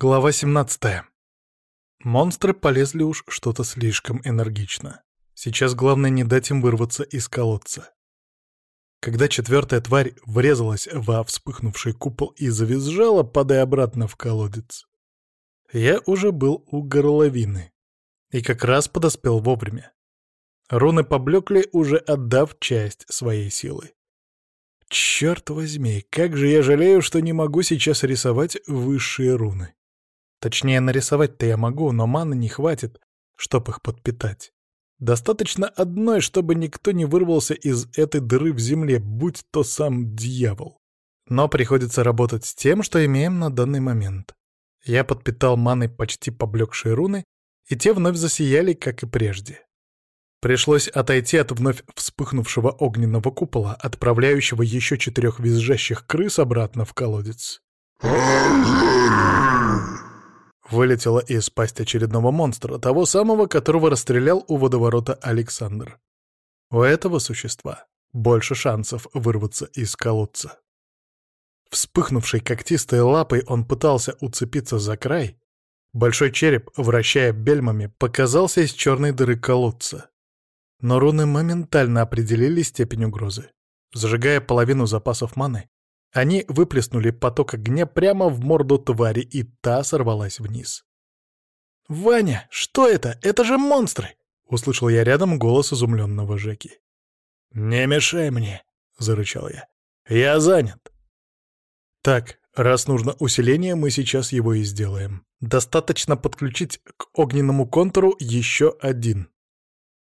Глава 17. Монстры полезли уж что-то слишком энергично. Сейчас главное не дать им вырваться из колодца. Когда четвертая тварь врезалась во вспыхнувший купол и завизжала, падая обратно в колодец, я уже был у горловины и как раз подоспел вовремя. Руны поблекли, уже отдав часть своей силы. Черт возьми, как же я жалею, что не могу сейчас рисовать высшие руны. Точнее, нарисовать-то я могу, но маны не хватит, чтоб их подпитать. Достаточно одной, чтобы никто не вырвался из этой дыры в земле, будь то сам дьявол. Но приходится работать с тем, что имеем на данный момент. Я подпитал маной почти поблекшие руны, и те вновь засияли, как и прежде. Пришлось отойти от вновь вспыхнувшего огненного купола, отправляющего еще четырех визжащих крыс обратно в колодец. Вылетела из пасти очередного монстра, того самого, которого расстрелял у водоворота Александр. У этого существа больше шансов вырваться из колодца. Вспыхнувшей когтистой лапой он пытался уцепиться за край. Большой череп, вращая бельмами, показался из черной дыры колодца. Но руны моментально определили степень угрозы. Зажигая половину запасов маны, они выплеснули поток огня прямо в морду твари, и та сорвалась вниз. «Ваня, что это? Это же монстры!» — услышал я рядом голос изумленного Жеки. «Не мешай мне!» — зарычал я. «Я занят!» «Так, раз нужно усиление, мы сейчас его и сделаем. Достаточно подключить к огненному контуру еще один.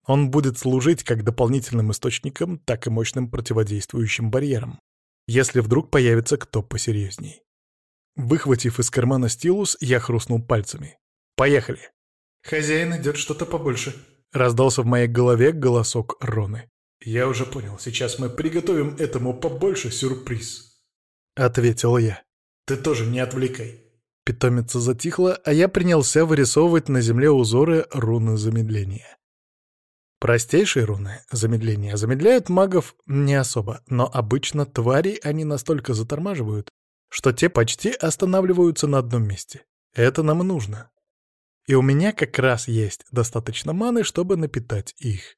Он будет служить как дополнительным источником, так и мощным противодействующим барьером если вдруг появится кто посерьезней. Выхватив из кармана стилус, я хрустнул пальцами. «Поехали!» «Хозяин идет что-то побольше», — раздался в моей голове голосок Роны. «Я уже понял, сейчас мы приготовим этому побольше сюрприз», — ответил я. «Ты тоже не отвлекай». Питомица затихла, а я принялся вырисовывать на земле узоры руны замедления. Простейшие руны замедления замедляют магов не особо, но обычно твари они настолько затормаживают, что те почти останавливаются на одном месте. Это нам нужно. И у меня как раз есть достаточно маны, чтобы напитать их.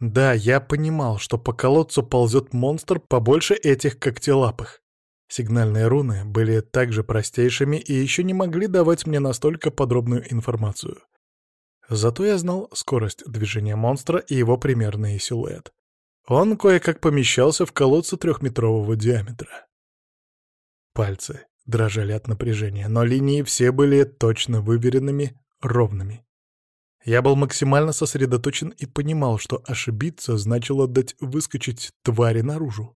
Да, я понимал, что по колодцу ползет монстр побольше этих когтелапых. Сигнальные руны были также простейшими и еще не могли давать мне настолько подробную информацию. Зато я знал скорость движения монстра и его примерный силуэт. Он кое-как помещался в колодце трехметрового диаметра. Пальцы дрожали от напряжения, но линии все были точно выверенными, ровными. Я был максимально сосредоточен и понимал, что ошибиться значило дать выскочить твари наружу.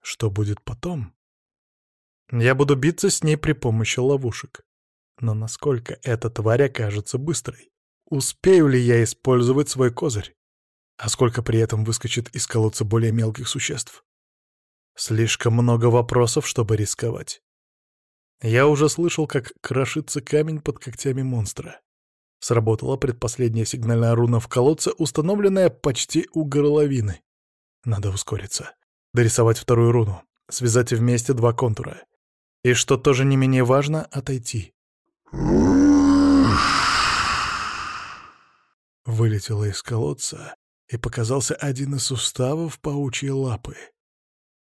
Что будет потом? Я буду биться с ней при помощи ловушек. Но насколько эта тварь окажется быстрой? Успею ли я использовать свой козырь? А сколько при этом выскочит из колодца более мелких существ? Слишком много вопросов, чтобы рисковать. Я уже слышал, как крошится камень под когтями монстра. Сработала предпоследняя сигнальная руна в колодце, установленная почти у горловины. Надо ускориться. Дорисовать вторую руну. Связать вместе два контура. И, что тоже не менее важно, отойти. Вылетела из колодца, и показался один из суставов паучьей лапы.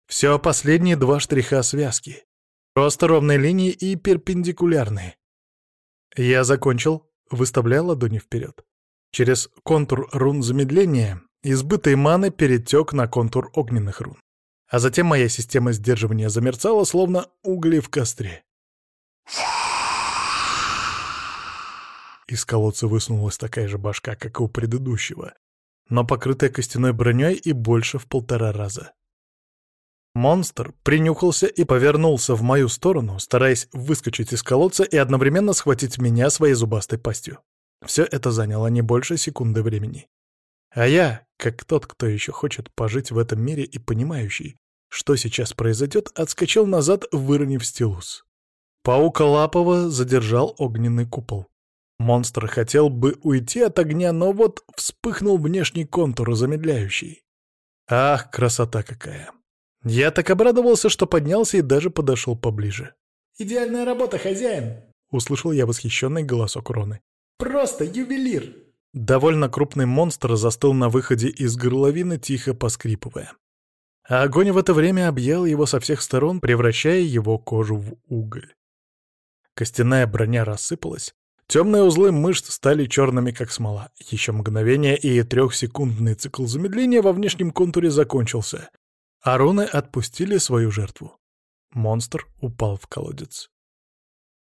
Все последние два штриха связки. Просто ровные линии и перпендикулярные. Я закончил, выставляя ладони вперед. Через контур рун замедления избытый маны перетек на контур огненных рун. А затем моя система сдерживания замерцала, словно угли в костре. Из колодца высунулась такая же башка, как и у предыдущего, но покрытая костяной броней и больше в полтора раза. Монстр принюхался и повернулся в мою сторону, стараясь выскочить из колодца и одновременно схватить меня своей зубастой пастью. Все это заняло не больше секунды времени. А я, как тот, кто еще хочет пожить в этом мире и понимающий, что сейчас произойдет, отскочил назад, выронив стилус. Паука Лапова задержал огненный купол. Монстр хотел бы уйти от огня, но вот вспыхнул внешний контур, замедляющий. Ах, красота какая! Я так обрадовался, что поднялся и даже подошел поближе. «Идеальная работа, хозяин!» — услышал я восхищенный голосок Роны. «Просто ювелир!» Довольно крупный монстр застыл на выходе из горловины, тихо поскрипывая. А огонь в это время объял его со всех сторон, превращая его кожу в уголь. Костяная броня рассыпалась, темные узлы мышц стали черными, как смола. Еще мгновение, и трехсекундный цикл замедления во внешнем контуре закончился, а руны отпустили свою жертву. Монстр упал в колодец.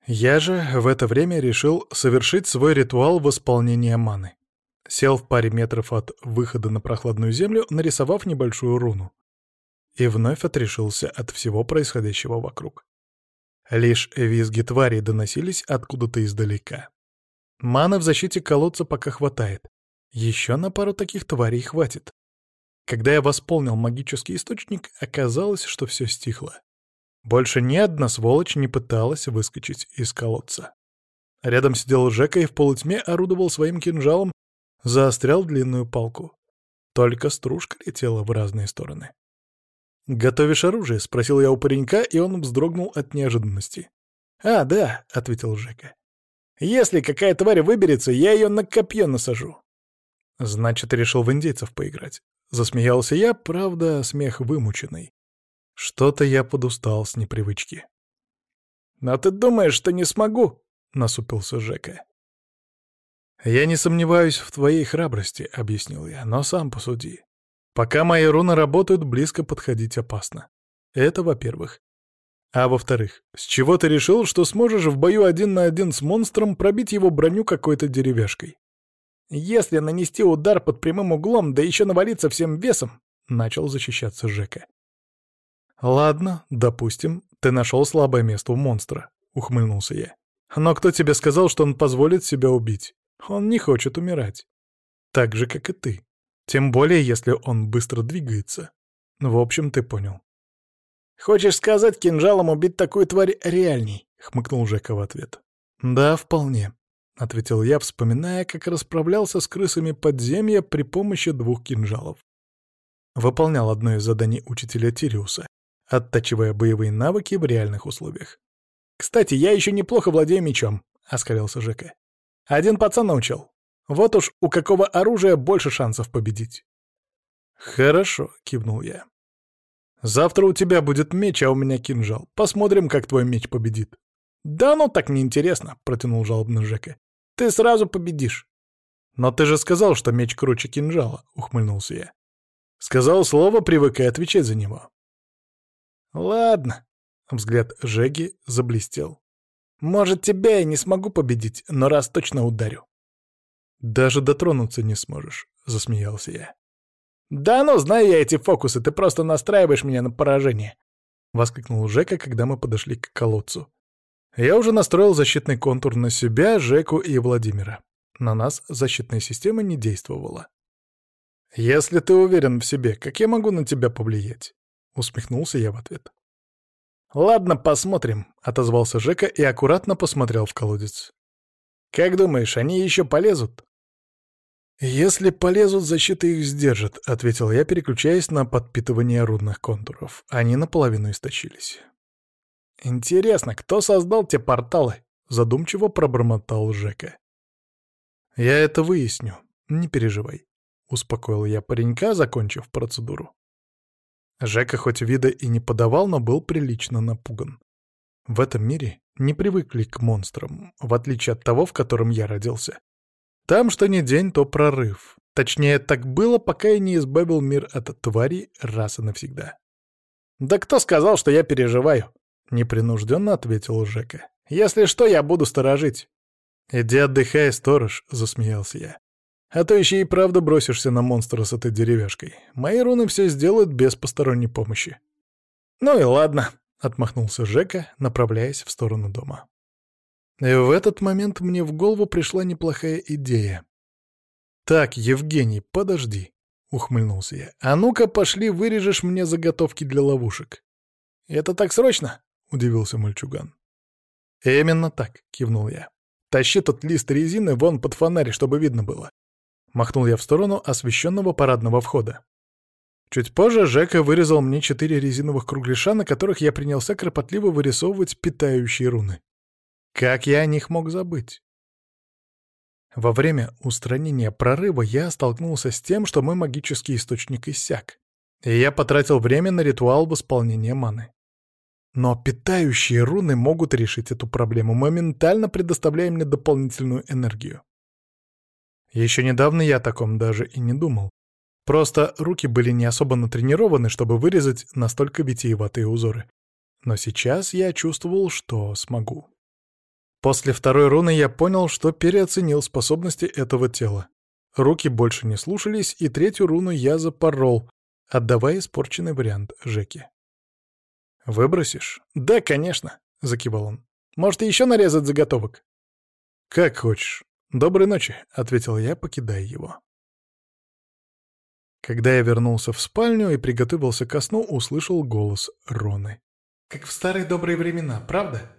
Я же в это время решил совершить свой ритуал восполнения маны. Сел в паре метров от выхода на прохладную землю, нарисовав небольшую руну. И вновь отрешился от всего происходящего вокруг. Лишь визги тварей доносились откуда-то издалека. Маны в защите колодца пока хватает. Еще на пару таких тварей хватит. Когда я восполнил магический источник, оказалось, что все стихло. Больше ни одна сволочь не пыталась выскочить из колодца. Рядом сидел Жека и в полутьме орудовал своим кинжалом, заострял длинную палку. Только стружка летела в разные стороны. «Готовишь оружие?» — спросил я у паренька, и он вздрогнул от неожиданности. «А, да», — ответил Жека. «Если какая тварь выберется, я ее на копье насажу». «Значит, решил в индейцев поиграть». Засмеялся я, правда, смех вымученный. Что-то я подустал с непривычки. «Но ты думаешь, что не смогу?» — насупился Жека. «Я не сомневаюсь в твоей храбрости», — объяснил я, — «но сам посуди. Пока мои руны работают, близко подходить опасно. Это во-первых. А во-вторых, с чего ты решил, что сможешь в бою один на один с монстром пробить его броню какой-то деревяшкой? Если нанести удар под прямым углом, да еще навалиться всем весом, — начал защищаться Жека. «Ладно, допустим, ты нашел слабое место у монстра», — ухмыльнулся я. «Но кто тебе сказал, что он позволит себя убить? Он не хочет умирать. Так же, как и ты. Тем более, если он быстро двигается. В общем, ты понял». «Хочешь сказать, кинжалом убить такую тварь реальней?» — хмыкнул Жека в ответ. «Да, вполне», — ответил я, вспоминая, как расправлялся с крысами подземья при помощи двух кинжалов. Выполнял одно из заданий учителя Тириуса, оттачивая боевые навыки в реальных условиях. «Кстати, я еще неплохо владею мечом», — оскалился Жека. «Один пацан научил. Вот уж у какого оружия больше шансов победить». «Хорошо», — кивнул я. «Завтра у тебя будет меч, а у меня кинжал. Посмотрим, как твой меч победит». «Да ну так неинтересно», — протянул жалобно Жека. «Ты сразу победишь». «Но ты же сказал, что меч круче кинжала», — ухмыльнулся я. «Сказал слово, привыкай отвечать за него». «Ладно», — взгляд Жеги заблестел. «Может, тебя я не смогу победить, но раз точно ударю». «Даже дотронуться не сможешь», — засмеялся я. «Да ну, знаю я эти фокусы, ты просто настраиваешь меня на поражение», — воскликнул Жека, когда мы подошли к колодцу. Я уже настроил защитный контур на себя, Жеку и Владимира. На нас защитная система не действовала. «Если ты уверен в себе, как я могу на тебя повлиять?» Усмехнулся я в ответ. «Ладно, посмотрим», — отозвался Жека и аккуратно посмотрел в колодец. «Как думаешь, они еще полезут?» «Если полезут, защита их сдержит», — ответил я, переключаясь на подпитывание рудных контуров. Они наполовину истощились. «Интересно, кто создал те порталы?» — задумчиво пробормотал Жека. «Я это выясню, не переживай», — успокоил я паренька, закончив процедуру. Жека хоть вида и не подавал, но был прилично напуган. В этом мире не привыкли к монстрам, в отличие от того, в котором я родился. Там что ни день, то прорыв. Точнее, так было, пока я не избавил мир от тварей раз и навсегда. «Да кто сказал, что я переживаю?» — непринужденно ответил Жека. «Если что, я буду сторожить». «Иди отдыхай, сторож», — засмеялся я. А то еще и правда бросишься на монстра с этой деревяшкой. Мои руны все сделают без посторонней помощи. Ну и ладно, — отмахнулся Жека, направляясь в сторону дома. И в этот момент мне в голову пришла неплохая идея. «Так, Евгений, подожди», — ухмыльнулся я. «А ну-ка, пошли, вырежешь мне заготовки для ловушек». «Это так срочно?» — удивился мальчуган. «Именно так», — кивнул я. «Тащи тот лист резины вон под фонарь, чтобы видно было. Махнул я в сторону освещенного парадного входа. Чуть позже Жека вырезал мне четыре резиновых кругляша, на которых я принялся кропотливо вырисовывать питающие руны. Как я о них мог забыть? Во время устранения прорыва я столкнулся с тем, что мой магический источник иссяк, и я потратил время на ритуал восполнения маны. Но питающие руны могут решить эту проблему, моментально предоставляя мне дополнительную энергию. Еще недавно я о таком даже и не думал. Просто руки были не особо натренированы, чтобы вырезать настолько витиеватые узоры. Но сейчас я чувствовал, что смогу. После второй руны я понял, что переоценил способности этого тела. Руки больше не слушались, и третью руну я запорол, отдавая испорченный вариант Жеки. «Выбросишь?» «Да, конечно», — закивал он. «Может, еще нарезать заготовок?» «Как хочешь. Доброй ночи», — ответил я, покидая его. Когда я вернулся в спальню и приготовился ко сну, услышал голос Роны. «Как в старые добрые времена, правда?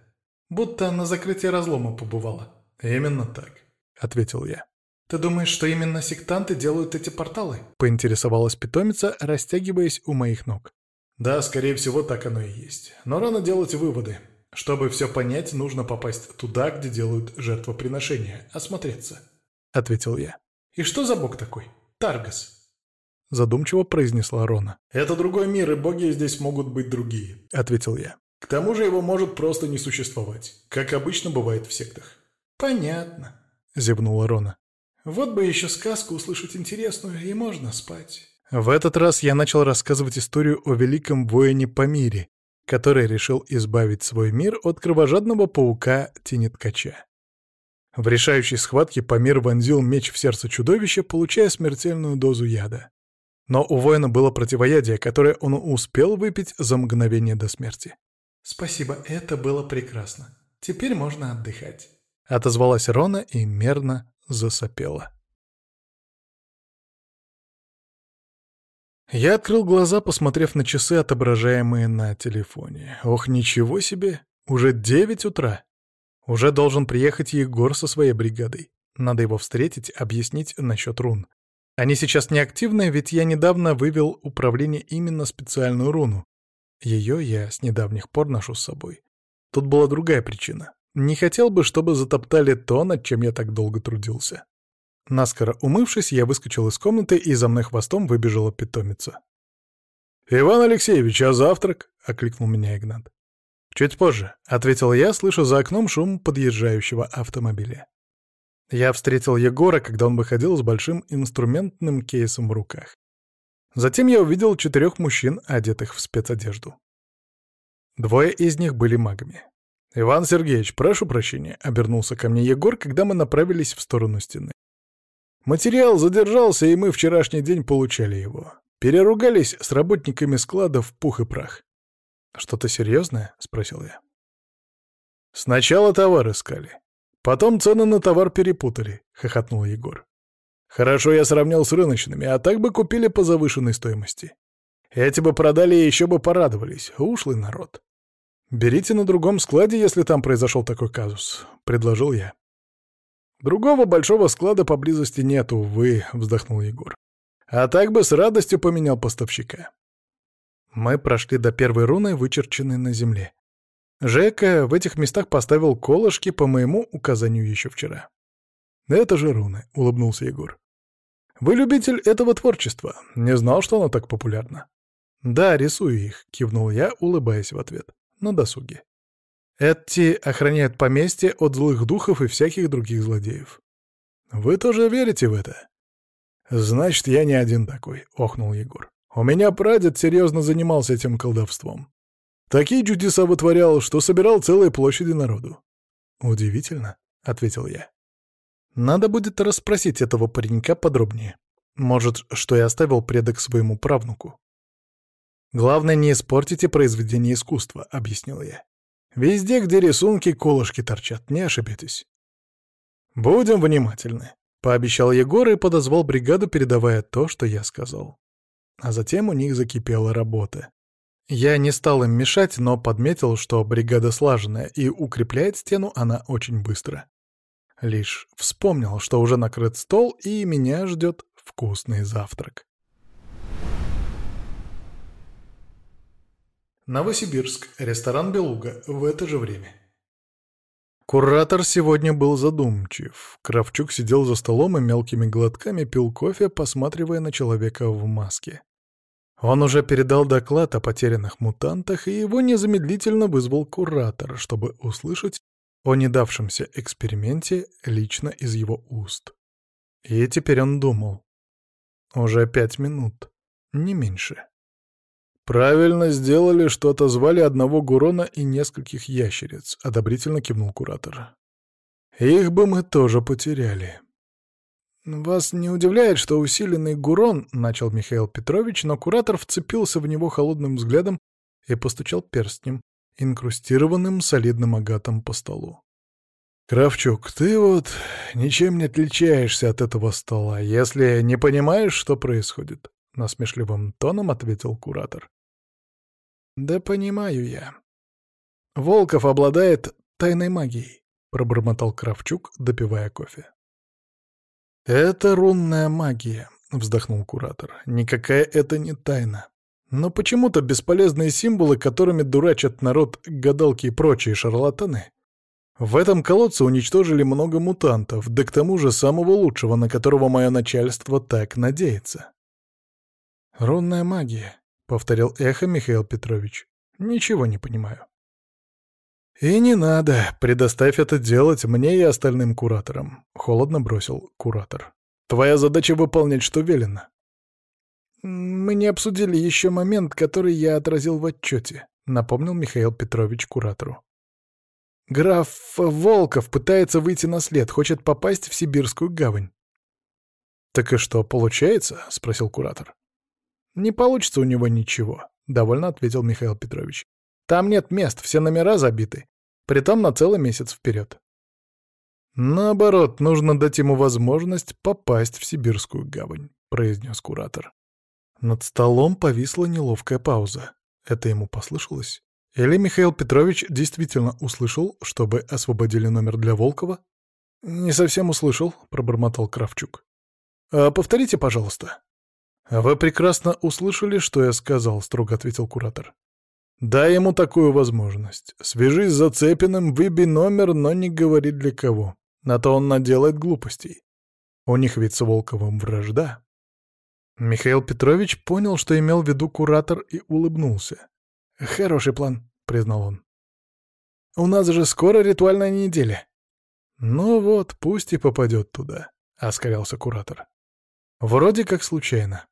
Будто на закрытии разлома побывала». «Именно так», — ответил я. «Ты думаешь, что именно сектанты делают эти порталы?» — поинтересовалась питомица, растягиваясь у моих ног. «Да, скорее всего, так оно и есть. Но рано делать выводы. Чтобы все понять, нужно попасть туда, где делают жертвоприношения, осмотреться», — ответил я. «И что за бог такой? Таргас?» — задумчиво произнесла Рона. «Это другой мир, и боги здесь могут быть другие», — ответил я. «К тому же его может просто не существовать, как обычно бывает в сектах». «Понятно», — зевнула Рона. «Вот бы еще сказку услышать интересную, и можно спать». В этот раз я начал рассказывать историю о великом воине Памире, который решил избавить свой мир от кровожадного паука Тенеткача. В решающей схватке Памир вонзил меч в сердце чудовища, получая смертельную дозу яда. Но у воина было противоядие, которое он успел выпить за мгновение до смерти. «Спасибо, это было прекрасно. Теперь можно отдыхать», — отозвалась Рона и мерно засопела. Я открыл глаза, посмотрев на часы, отображаемые на телефоне. Ох, ничего себе! Уже девять утра. Уже должен приехать Егор со своей бригадой. Надо его встретить, объяснить насчет рун. Они сейчас неактивны, ведь я недавно вывел управление именно специальную руну. Ее я с недавних пор ношу с собой. Тут была другая причина. Не хотел бы, чтобы затоптали то, над чем я так долго трудился. Наскоро умывшись, я выскочил из комнаты, и за мной хвостом выбежала питомица. «Иван Алексеевич, а завтрак?» — окликнул меня Игнат. «Чуть позже», — ответил я, слыша за окном шум подъезжающего автомобиля. Я встретил Егора, когда он выходил с большим инструментным кейсом в руках. Затем я увидел четырех мужчин, одетых в спецодежду. Двое из них были магами. «Иван Сергеевич, прошу прощения», — обернулся ко мне Егор, когда мы направились в сторону стены. «Материал задержался, и мы вчерашний день получали его. Переругались с работниками склада в пух и прах». «Что-то серьезное?» — спросил я. «Сначала товар искали. Потом цены на товар перепутали, — хохотнул Егор. Хорошо я сравнял с рыночными, а так бы купили по завышенной стоимости. Эти бы продали и еще бы порадовались. Ушлый народ. «Берите на другом складе, если там произошел такой казус», — предложил я. «Другого большого склада поблизости нет, увы», — вздохнул Егор. «А так бы с радостью поменял поставщика». Мы прошли до первой руны, вычерченной на земле. Жека в этих местах поставил колышки по моему указанию еще вчера. «Это же руны», — улыбнулся Егор. «Вы любитель этого творчества. Не знал, что оно так популярно». «Да, рисую их», — кивнул я, улыбаясь в ответ. «На досуге». Эти охраняют поместье от злых духов и всяких других злодеев. «Вы тоже верите в это?» «Значит, я не один такой», — охнул Егор. «У меня прадед серьезно занимался этим колдовством. Такие чудеса вытворял, что собирал целые площади народу. «Удивительно», — ответил я. «Надо будет расспросить этого паренька подробнее. Может, что я оставил предок своему правнуку». «Главное, не испортите произведение искусства», — объяснил я. «Везде, где рисунки, колышки торчат, не ошибитесь». «Будем внимательны», — пообещал Егор и подозвал бригаду, передавая то, что я сказал. А затем у них закипела работа. Я не стал им мешать, но подметил, что бригада слаженная, и укрепляет стену она очень быстро. Лишь вспомнил, что уже накрыт стол, и меня ждет вкусный завтрак. Новосибирск, ресторан «Белуга» в это же время. Куратор сегодня был задумчив. Кравчук сидел за столом и мелкими глотками пил кофе, посматривая на человека в маске. Он уже передал доклад о потерянных мутантах, и его незамедлительно вызвал куратор, чтобы услышать о недавшемся эксперименте лично из его уст. И теперь он думал. Уже пять минут, не меньше. «Правильно сделали, что отозвали одного Гурона и нескольких ящериц», — одобрительно кивнул куратор. «Их бы мы тоже потеряли». «Вас не удивляет, что усиленный Гурон», — начал Михаил Петрович, но куратор вцепился в него холодным взглядом и постучал перстнем, инкрустированным солидным агатом по столу. «Кравчук, ты вот ничем не отличаешься от этого стола, если не понимаешь, что происходит», — насмешливым тоном ответил куратор. «Да понимаю я. Волков обладает тайной магией», — пробормотал Кравчук, допивая кофе. «Это рунная магия», — вздохнул куратор. «Никакая это не тайна. Но почему-то бесполезные символы, которыми дурачат народ гадалки и прочие шарлатаны, в этом колодце уничтожили много мутантов, да к тому же самого лучшего, на которого мое начальство так надеется. «Рунная магия», — повторил эхо Михаил Петрович. «Ничего не понимаю». «И не надо, предоставь это делать мне и остальным кураторам», — холодно бросил куратор. «Твоя задача выполнять, что велено». «Мы не обсудили еще момент, который я отразил в отчете», — напомнил Михаил Петрович куратору. Граф Волков пытается выйти на след, хочет попасть в Сибирскую гавань. «Так и что, получается?» — спросил куратор. «Не получится у него ничего», — довольно ответил Михаил Петрович. «Там нет мест, все номера забиты. Притом на целый месяц вперед». «Наоборот, нужно дать ему возможность попасть в Сибирскую гавань», — произнес куратор. Над столом повисла неловкая пауза. Это ему послышалось? Или Михаил Петрович действительно услышал, чтобы освободили номер для Волкова? «Не совсем услышал», — пробормотал Кравчук. «А повторите, пожалуйста». «Вы прекрасно услышали, что я сказал», — строго ответил куратор. «Дай ему такую возможность. Свяжись с Зацепиным, выбей номер, но не говори для кого. На то он наделает глупостей. У них ведь с Волковым вражда». Михаил Петрович понял, что имел в виду куратор, и улыбнулся. «Хороший план», — признал он. «У нас же скоро ритуальная неделя». «Ну вот, пусть и попадет туда», — оскалялся куратор. «Вроде как случайно.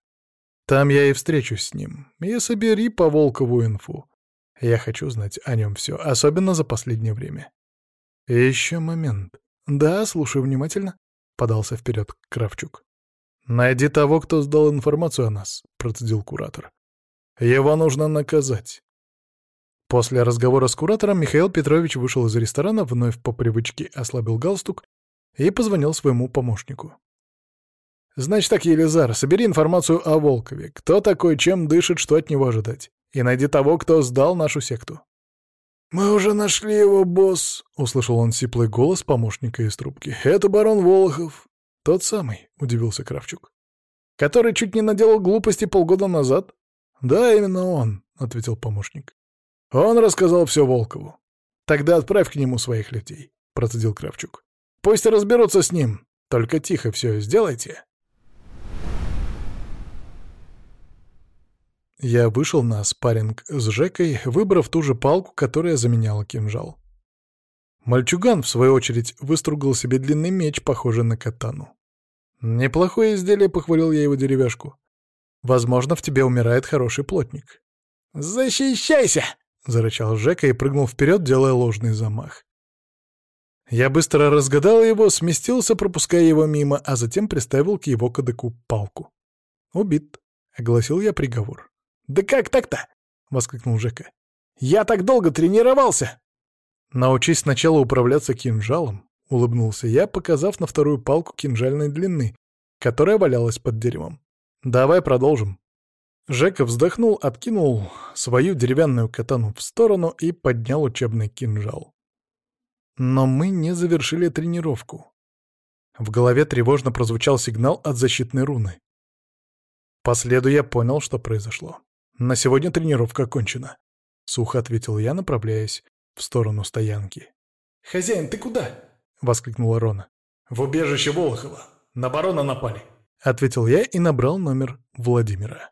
Там я и встречусь с ним. И собери по Волкову инфу. Я хочу знать о нем все, особенно за последнее время». Еще момент. «Да, слушаю внимательно», — подался вперед Кравчук. «Найди того, кто сдал информацию о нас», — процедил куратор. «Его нужно наказать. После разговора с куратором Михаил Петрович вышел из ресторана, вновь по привычке ослабил галстук и позвонил своему помощнику. «Значит так, Елизар, собери информацию о Волкове. Кто такой, чем дышит, что от него ожидать. И найди того, кто сдал нашу секту». «Мы уже нашли его, босс», — услышал он сиплый голос помощника из трубки. «Это барон Волохов». «Тот самый», — удивился Кравчук. «Который чуть не наделал глупости полгода назад?» «Да, именно он», — ответил помощник. Он рассказал все Волкову. Тогда отправь к нему своих людей, — процедил Кравчук. Пусть разберутся с ним. Только тихо все сделайте. Я вышел на спарринг с Жекой, выбрав ту же палку, которая заменяла кинжал. Мальчуган, в свою очередь, выстругал себе длинный меч, похожий на катану. «Неплохое изделие», — похвалил я его деревяшку. «Возможно, в тебе умирает хороший плотник». «Защищайся!» — зарычал Жека и прыгнул вперед, делая ложный замах. Я быстро разгадал его, сместился, пропуская его мимо, а затем приставил к его кадыку палку. «Убит», — огласил я приговор. «Да как так-то?» — воскликнул Жека. «Я так долго тренировался!» «Научись сначала управляться кинжалом», — улыбнулся я, показав на вторую палку кинжальной длины, которая валялась под деревом. «Давай продолжим». Жека вздохнул, откинул свою деревянную катану в сторону и поднял учебный кинжал. Но мы не завершили тренировку. В голове тревожно прозвучал сигнал от защитной руны. По следу я понял, что произошло. На сегодня тренировка окончена. Сухо ответил я, направляясь в сторону стоянки. «Хозяин, ты куда?» — воскликнула Рона. «В убежище Волохова. На барона напали», — ответил я и набрал номер Владимира.